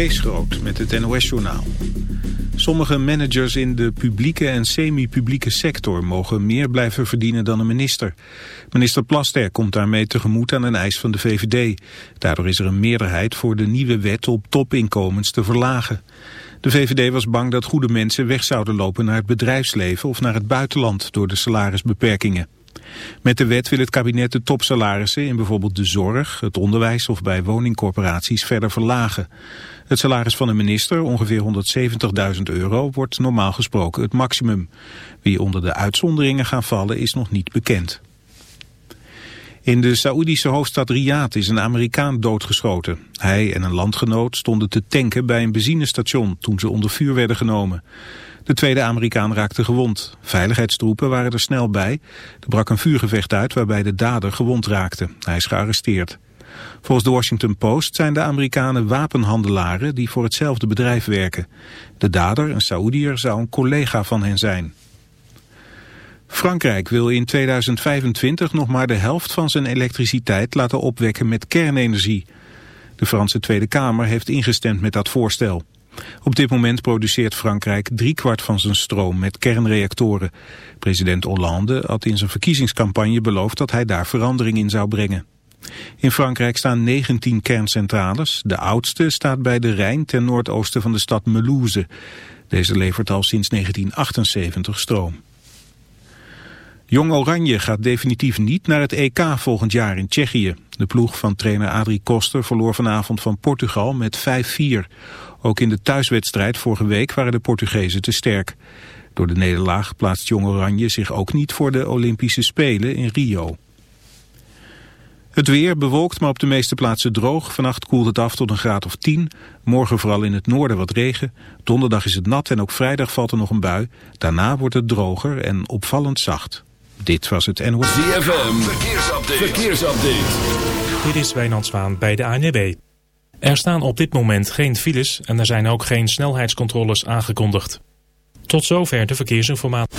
Kees met het NOS-journaal. Sommige managers in de publieke en semi-publieke sector mogen meer blijven verdienen dan een minister. Minister Plaster komt daarmee tegemoet aan een eis van de VVD. Daardoor is er een meerderheid voor de nieuwe wet op topinkomens te verlagen. De VVD was bang dat goede mensen weg zouden lopen naar het bedrijfsleven of naar het buitenland door de salarisbeperkingen. Met de wet wil het kabinet de topsalarissen in bijvoorbeeld de zorg, het onderwijs of bij woningcorporaties verder verlagen. Het salaris van een minister, ongeveer 170.000 euro, wordt normaal gesproken het maximum. Wie onder de uitzonderingen gaan vallen is nog niet bekend. In de Saoedische hoofdstad Riyadh is een Amerikaan doodgeschoten. Hij en een landgenoot stonden te tanken bij een benzinestation toen ze onder vuur werden genomen. De tweede Amerikaan raakte gewond. Veiligheidstroepen waren er snel bij. Er brak een vuurgevecht uit waarbij de dader gewond raakte. Hij is gearresteerd. Volgens de Washington Post zijn de Amerikanen wapenhandelaren die voor hetzelfde bedrijf werken. De dader, een Saoediër, zou een collega van hen zijn. Frankrijk wil in 2025 nog maar de helft van zijn elektriciteit laten opwekken met kernenergie. De Franse Tweede Kamer heeft ingestemd met dat voorstel. Op dit moment produceert Frankrijk driekwart van zijn stroom met kernreactoren. President Hollande had in zijn verkiezingscampagne beloofd dat hij daar verandering in zou brengen. In Frankrijk staan 19 kerncentrales. De oudste staat bij de Rijn ten noordoosten van de stad Melouze. Deze levert al sinds 1978 stroom. Jong Oranje gaat definitief niet naar het EK volgend jaar in Tsjechië. De ploeg van trainer Adrie Koster verloor vanavond van Portugal met 5-4. Ook in de thuiswedstrijd vorige week waren de Portugezen te sterk. Door de nederlaag plaatst Jong Oranje zich ook niet voor de Olympische Spelen in Rio. Het weer bewolkt, maar op de meeste plaatsen droog. Vannacht koelt het af tot een graad of 10. Morgen vooral in het noorden wat regen. Donderdag is het nat en ook vrijdag valt er nog een bui. Daarna wordt het droger en opvallend zacht. Dit was het NOS. ZFM, verkeersupdate. verkeersupdate. Dit is Wijnand Zwaan bij de ANWB. Er staan op dit moment geen files en er zijn ook geen snelheidscontroles aangekondigd. Tot zover de verkeersinformatie.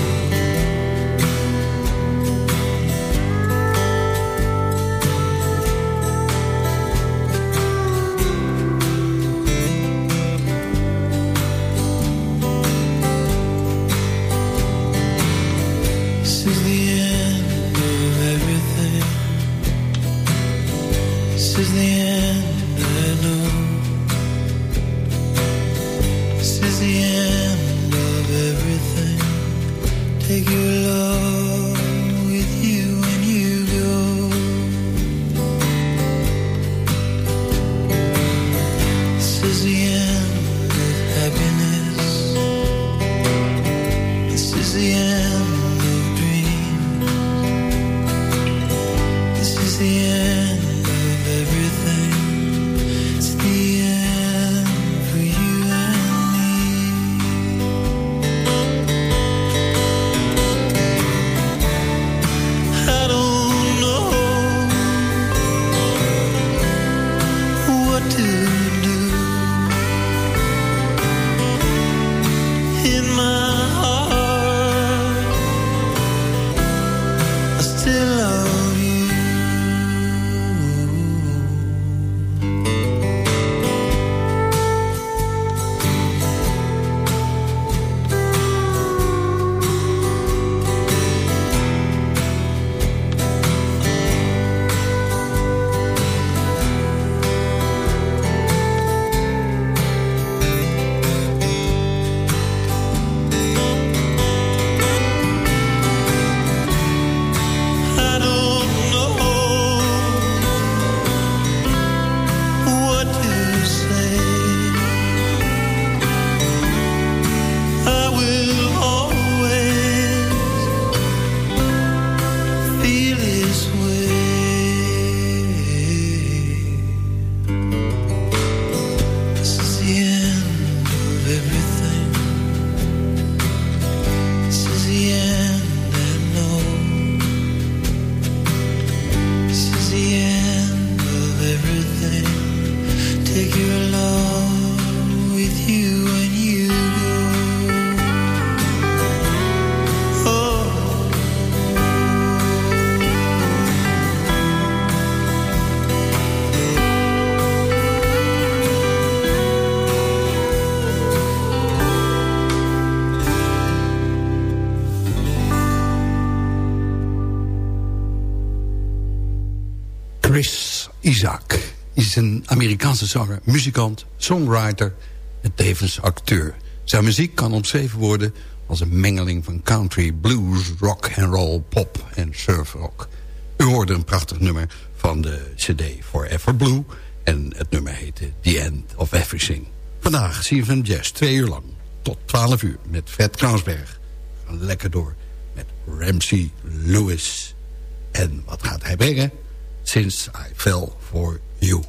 Amerikaanse zanger, muzikant, songwriter en tevens acteur. Zijn muziek kan omschreven worden als een mengeling van country, blues, rock and roll, pop en surfrock. U hoorde een prachtig nummer van de cd Forever Blue en het nummer heette The End of Everything. Vandaag zien we jazz, twee uur lang, tot 12 uur met Fred Kransberg. Gaan lekker door met Ramsey Lewis. En wat gaat hij brengen? Since I Fell For eu.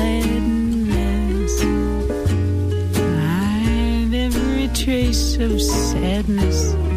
gladness. I've every trace of sadness.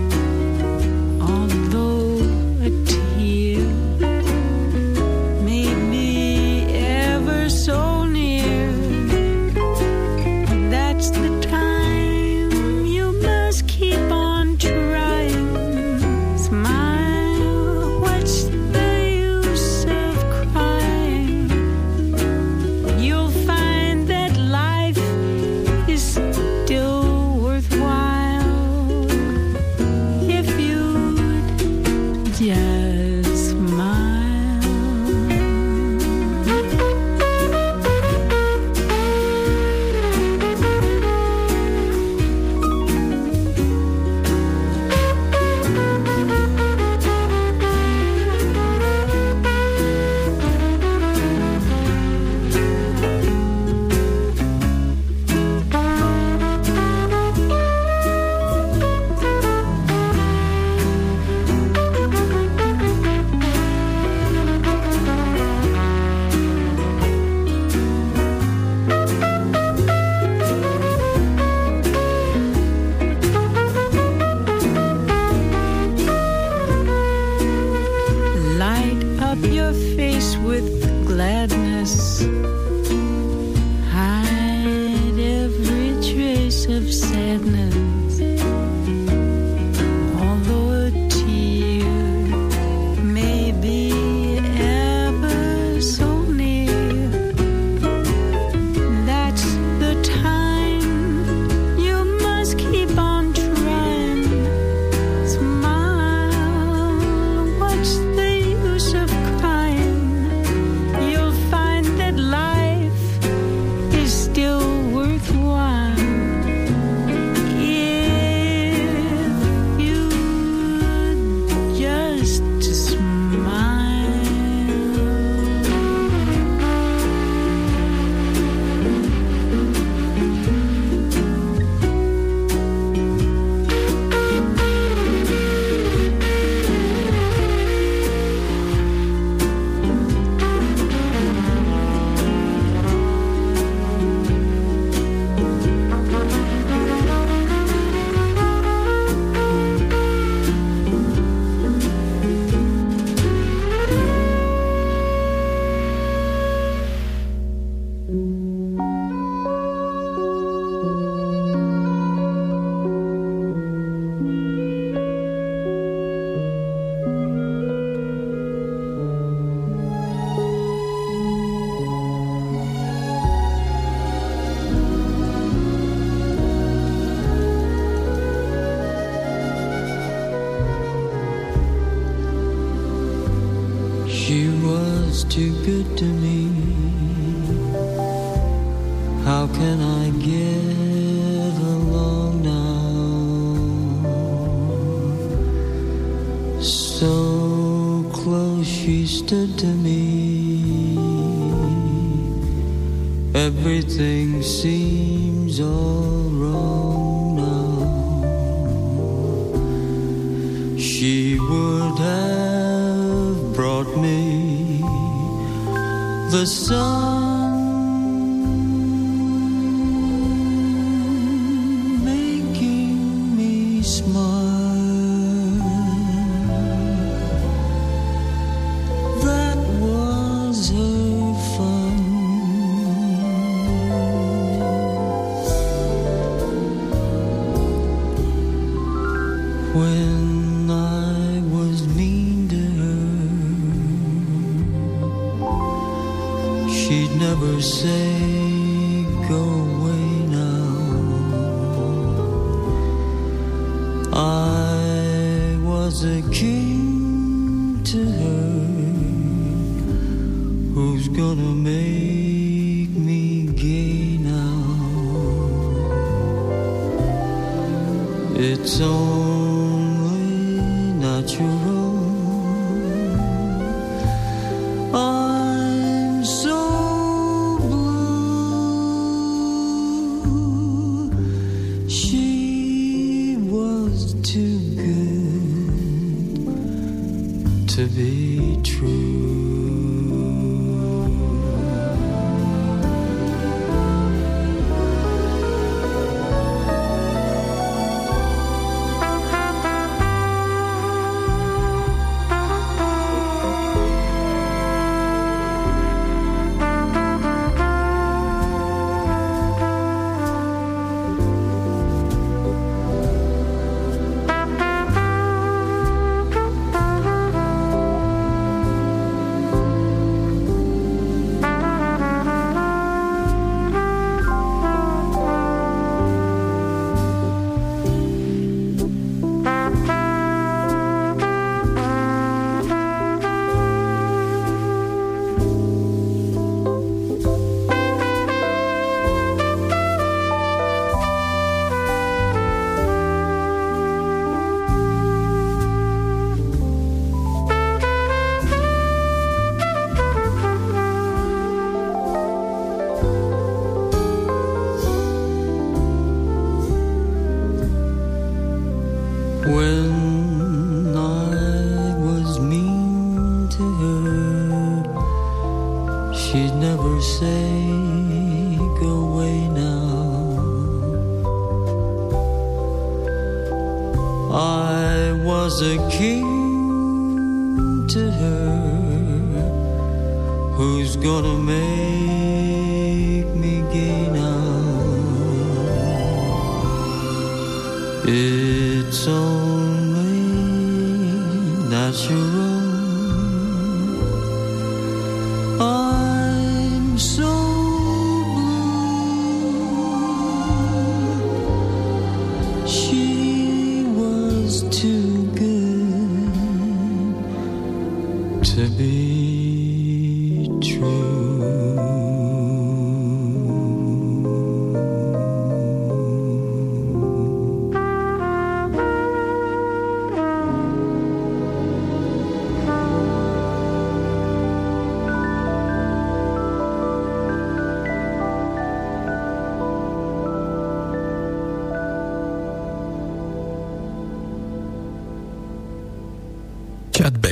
I was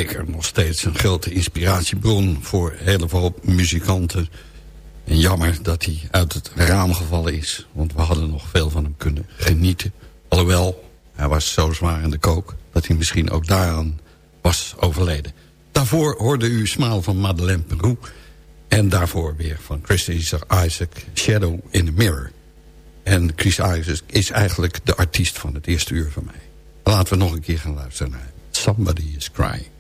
zeker nog steeds een grote inspiratiebron voor een hele muzikanten. En jammer dat hij uit het raam gevallen is. Want we hadden nog veel van hem kunnen genieten. Alhoewel, hij was zo zwaar in de kook... dat hij misschien ook daaraan was overleden. Daarvoor hoorde u Smaal van Madeleine Peru. En daarvoor weer van Chris Isaac, Shadow in the Mirror. En Chris Isaac is eigenlijk de artiest van het eerste uur van mij. Laten we nog een keer gaan luisteren naar Somebody is Crying.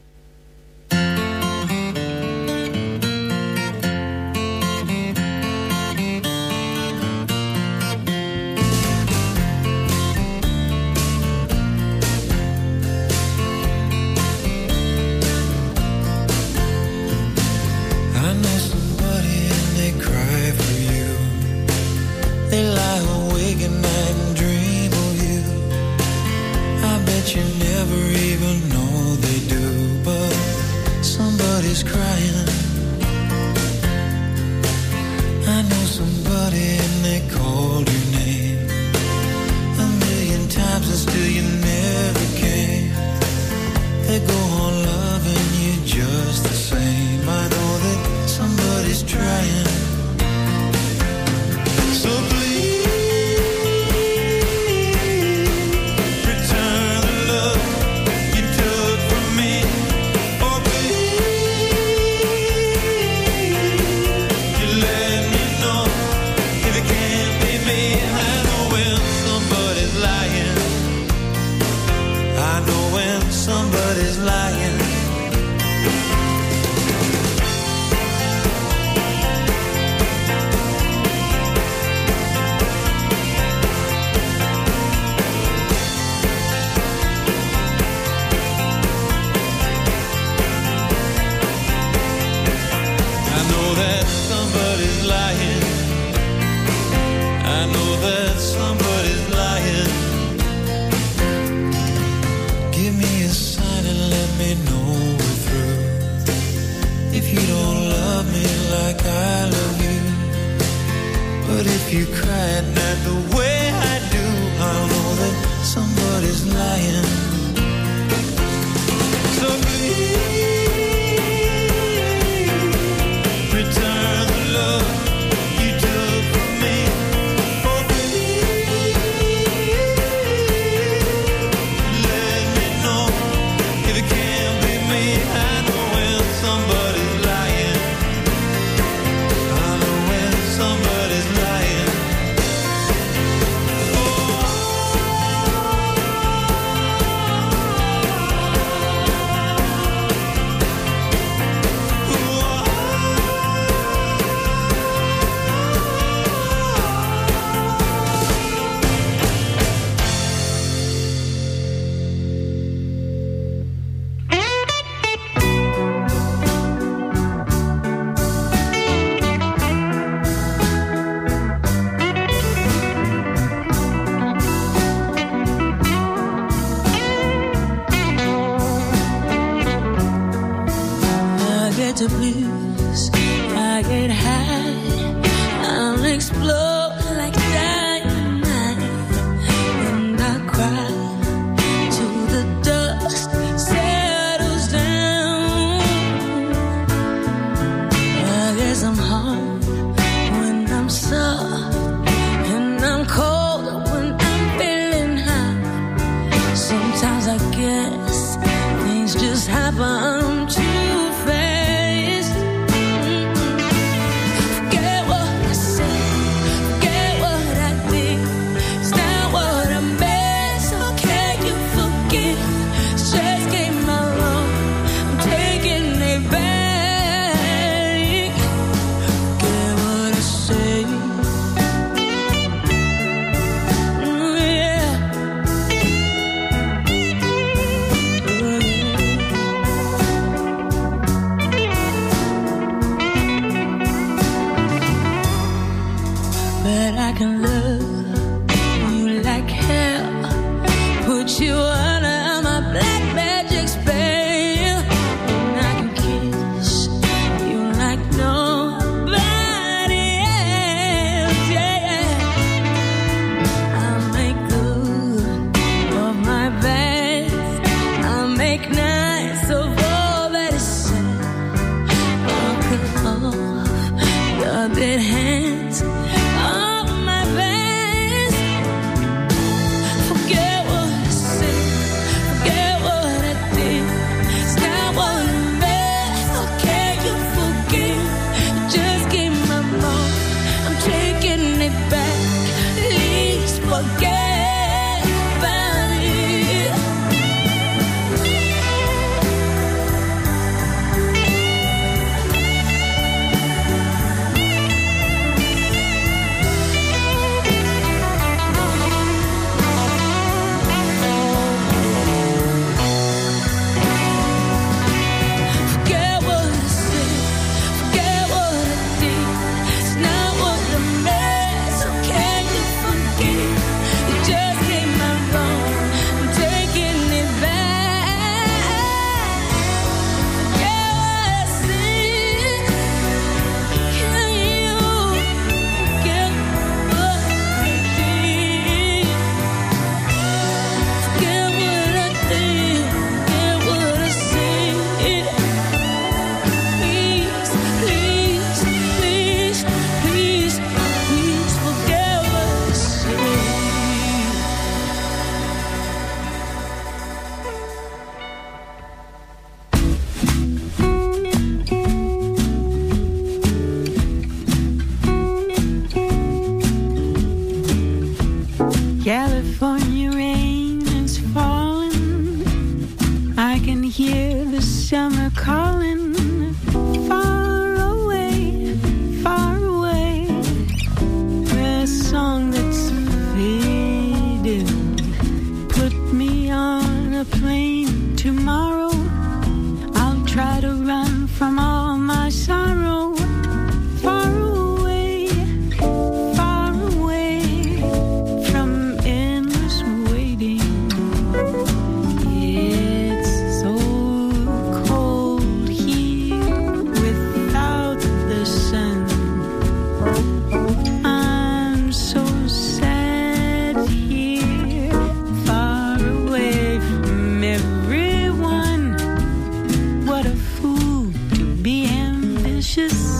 precious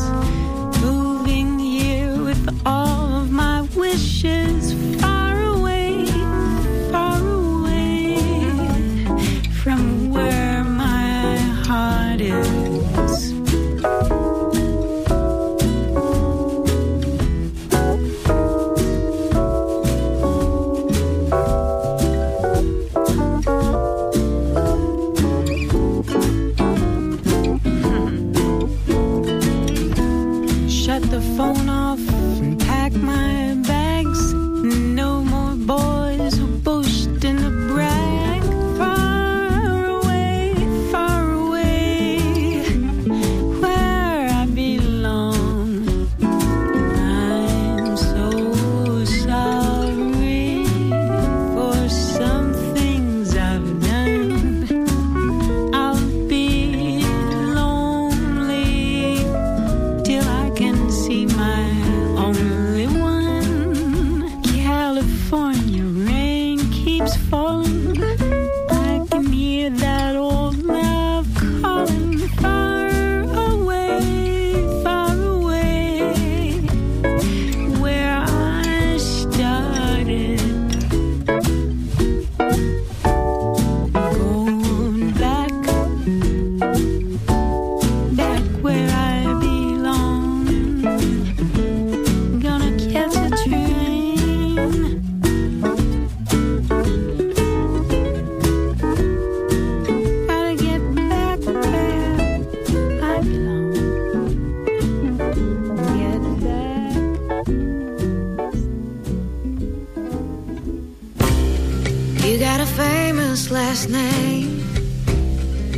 You got a famous last name,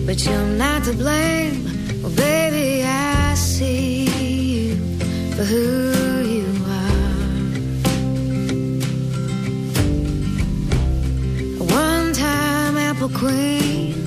but you're not to blame. Well, baby, I see you for who you are. One time Apple Queen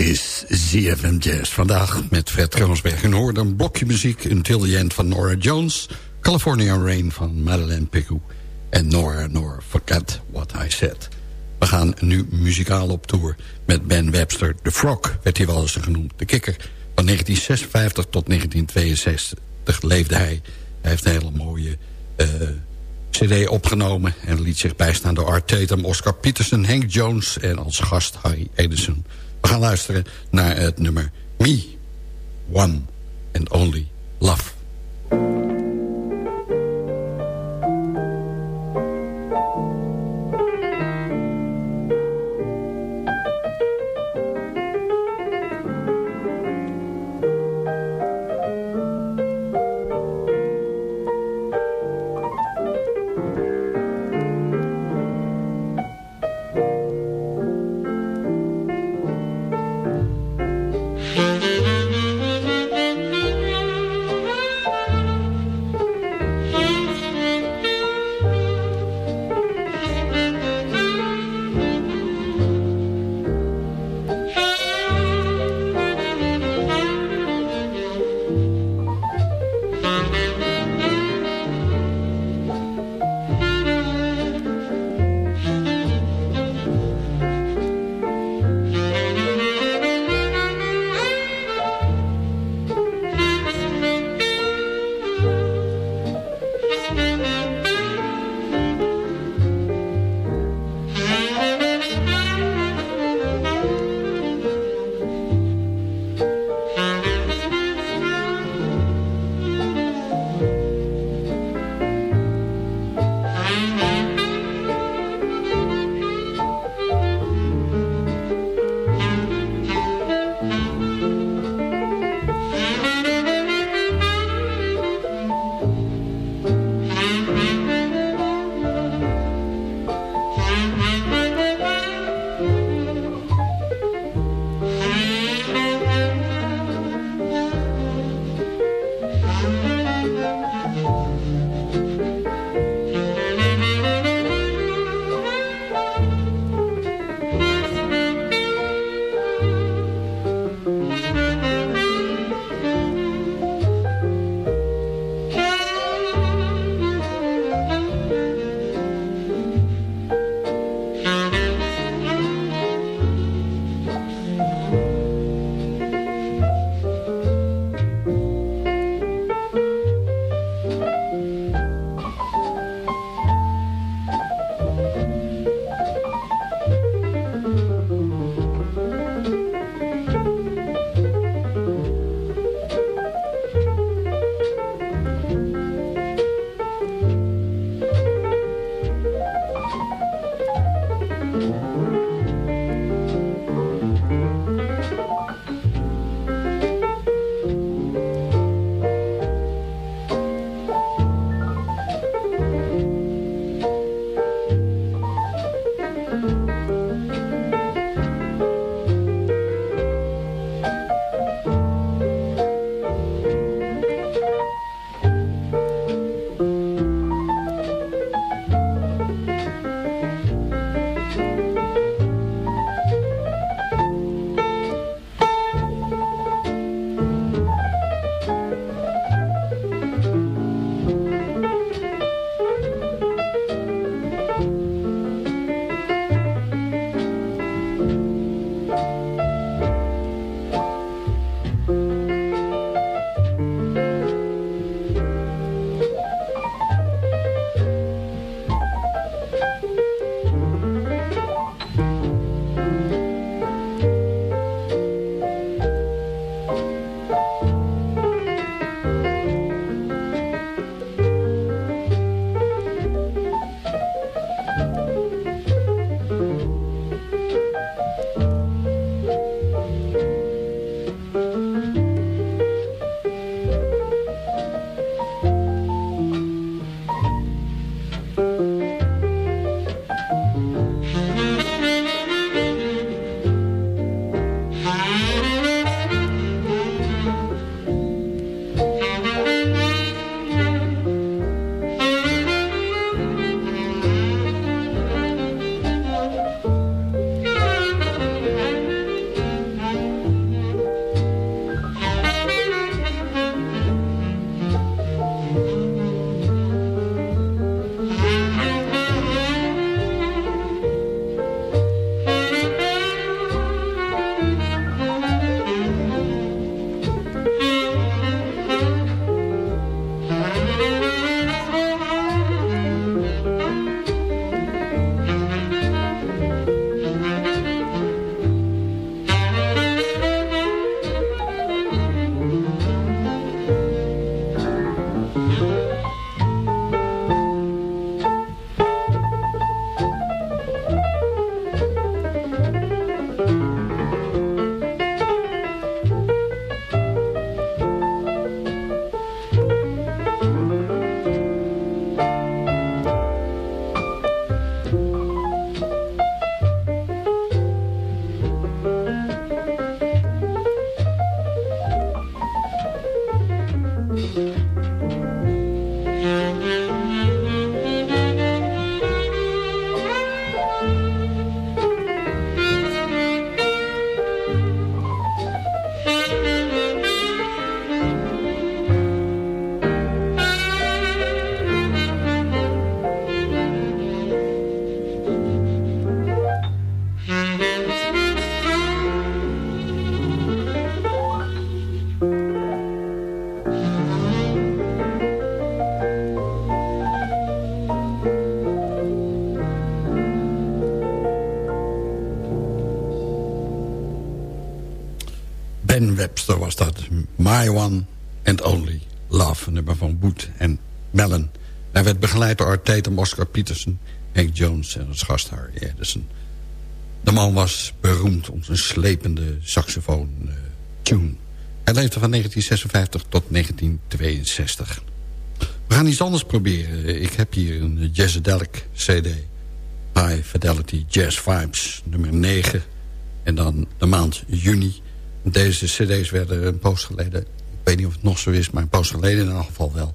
Dit is ZFM Jazz. Vandaag met Fred Kroonsberg. En hoorde een blokje muziek Until the End van Nora Jones... California Rain van Madeleine Picou... en Nora Nor Forget What I Said. We gaan nu muzikaal op tour met Ben Webster. The Frog werd hij wel eens genoemd. De kikker. Van 1956 tot 1962 leefde hij. Hij heeft een hele mooie... Uh, cd opgenomen en liet zich bijstaan door Art Tatum, Oscar Peterson, Hank Jones en als gast Harry Edison. We gaan luisteren naar het nummer Me, One and Only Love. Webster was dat. My One and Only Love. Een nummer van Boet en Mellon. Hij werd begeleid door Tatum, Oscar Peterson, Hank Jones en als gast Harry Edison. De man was beroemd om zijn slepende saxofoon uh, tune. Hij leefde van 1956 tot 1962. We gaan iets anders proberen. Ik heb hier een Jazzadelic CD. High Fidelity Jazz Vibes, nummer 9. En dan de maand juni. Deze cd's werden een poos geleden... ik weet niet of het nog zo is, maar een poos geleden in elk geval wel...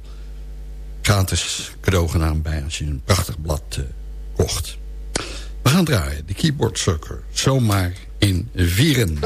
gratis cadeau gedaan bij als je een prachtig blad uh, kocht. We gaan draaien, de Keyboard Sucker. Zomaar in vieren.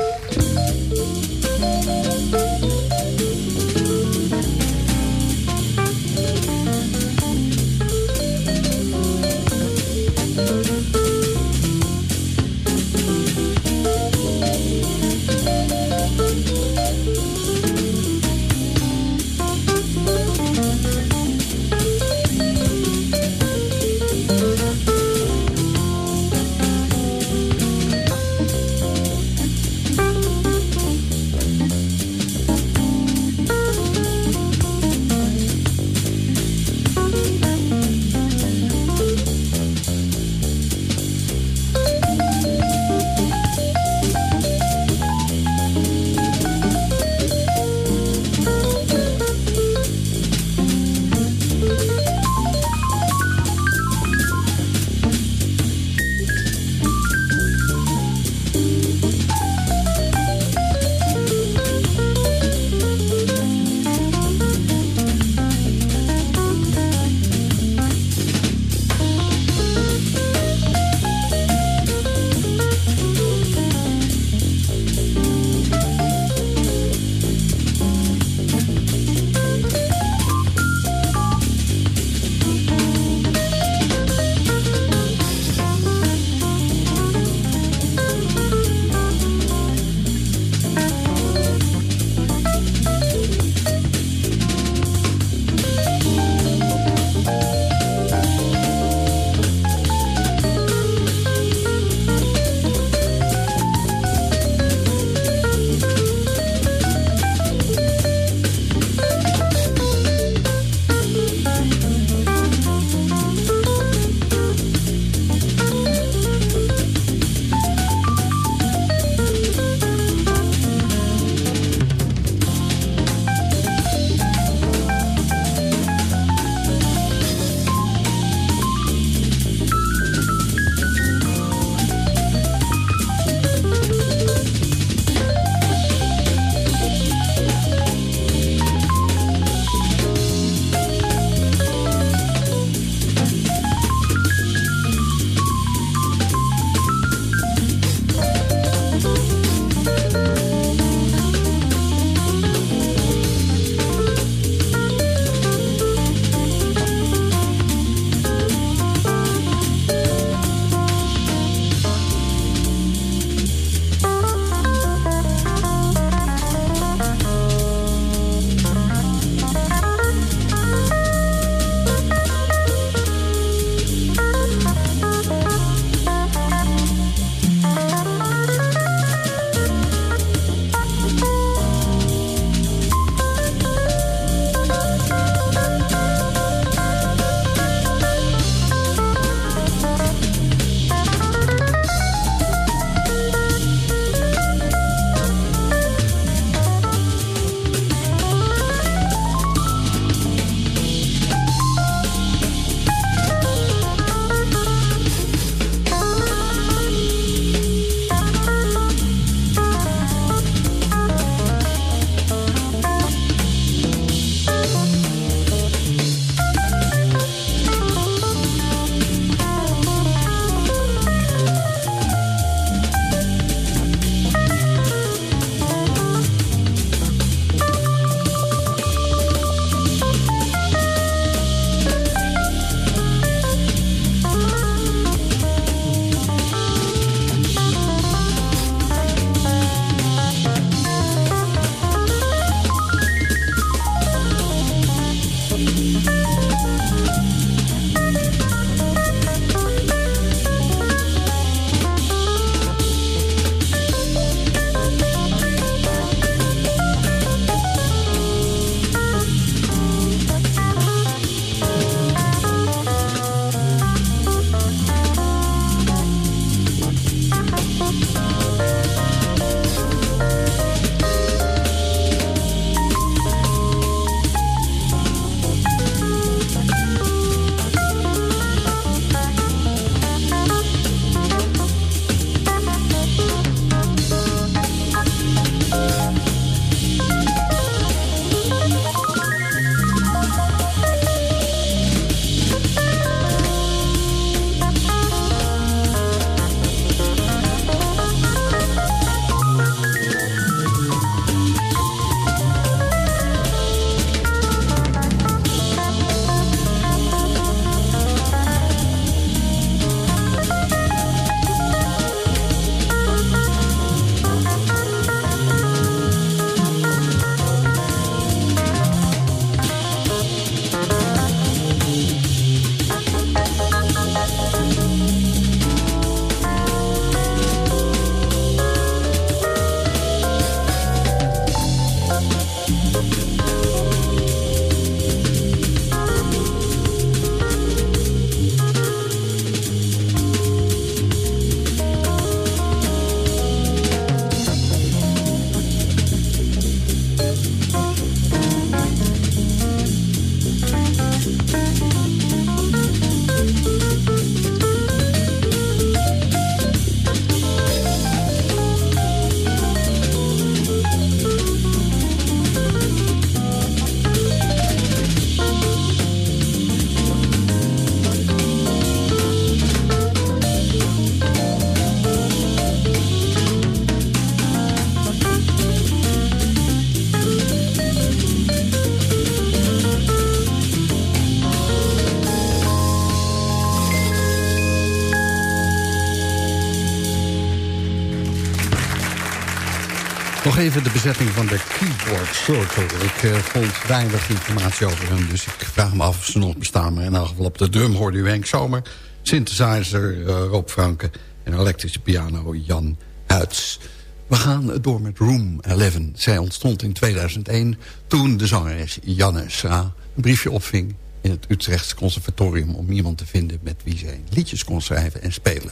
Even de bezetting van de Keyboard Circle. Ik uh, vond weinig informatie over hem, dus ik vraag me af of ze nog bestaan. Maar in elk geval op de drum hoorde u Henk Zomer, synthesizer uh, Rob Franke en elektrische piano Jan Huids. We gaan door met Room 11. Zij ontstond in 2001 toen de zangeres Janne Sra een briefje opving in het Utrechtse conservatorium... om iemand te vinden met wie zij liedjes kon schrijven en spelen.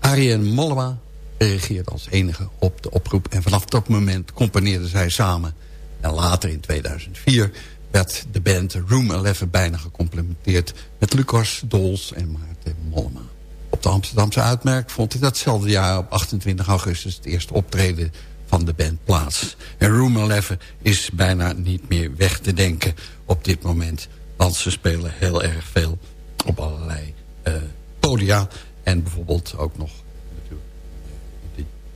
Arjen Mollema reageerde als enige op de oproep... en vanaf dat moment componeerden zij samen. En later in 2004 werd de band Room 11 bijna gecomplementeerd... met Lucas Dols en Maarten Mollema. Op de Amsterdamse uitmerk vond in datzelfde jaar op 28 augustus... het eerste optreden van de band plaats. En Room 11 is bijna niet meer weg te denken op dit moment... want ze spelen heel erg veel op allerlei uh, podia... en bijvoorbeeld ook nog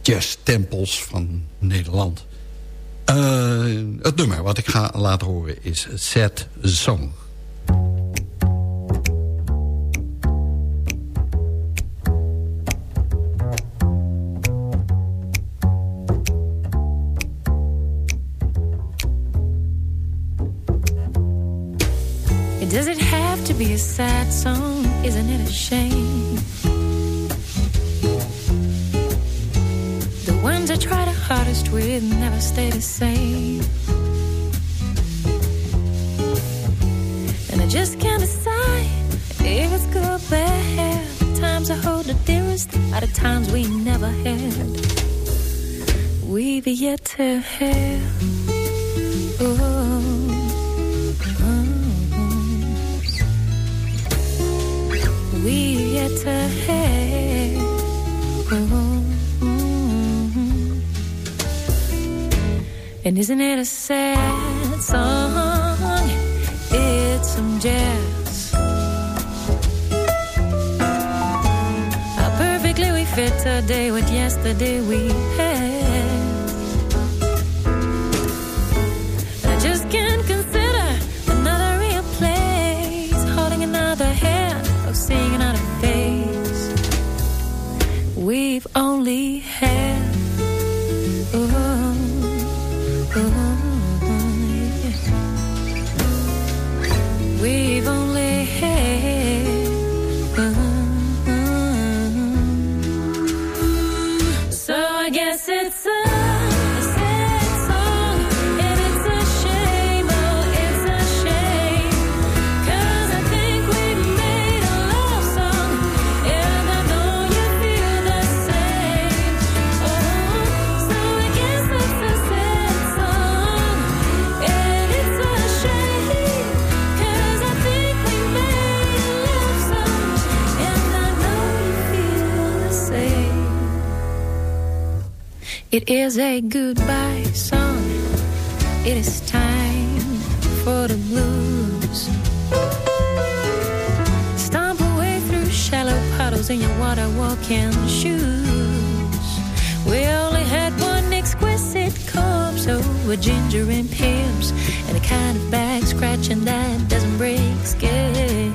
jazztempels van Nederland. Uh, het nummer wat ik ga laten horen is Set Song. Does it have to be a sad song? Isn't it a shame? Hardest with never stay the same. And I just can't decide if it's good or bad. The times I hold the dearest are the times we never had. We've yet to have. Oh, oh, oh. We've yet to have. And isn't it a sad song? It's some jazz. How perfectly we fit today with yesterday we had. Guess it's It is a goodbye song. It is time for the blues. Stomp away through shallow puddles in your water walking shoes. We only had one exquisite cup, so over ginger and pips, and a kind of back scratching that doesn't break skin.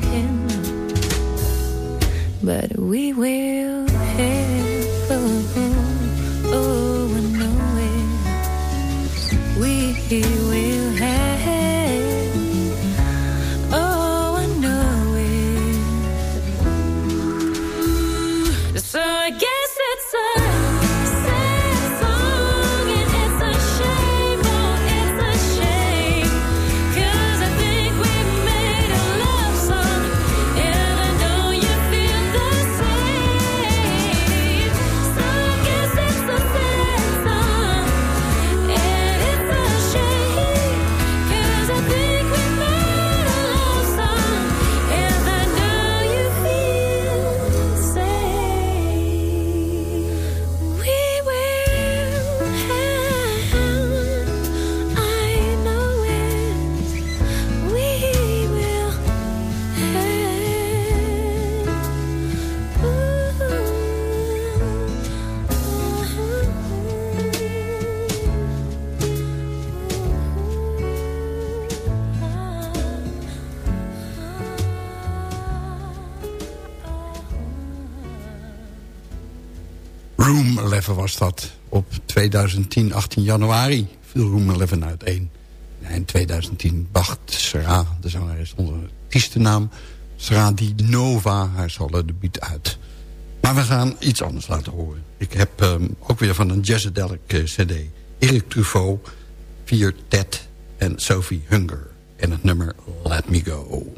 But we will was dat. Op 2010, 18 januari, viel Room 11 uiteen. In 2010 bracht Sera, de zangeres onder artiestennaam... Sera Di Nova haar solo debuut uit. Maar we gaan iets anders laten horen. Ik heb ehm, ook weer van een jazzadelic eh, cd. Erik Truffaut, Vier Ted en Sophie Hunger. En het nummer Let Me Go.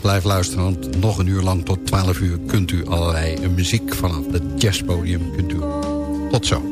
Blijf luisteren. Want nog een uur lang tot 12 uur kunt u allerlei muziek vanaf het jazzpodium kunt u. Tot zo.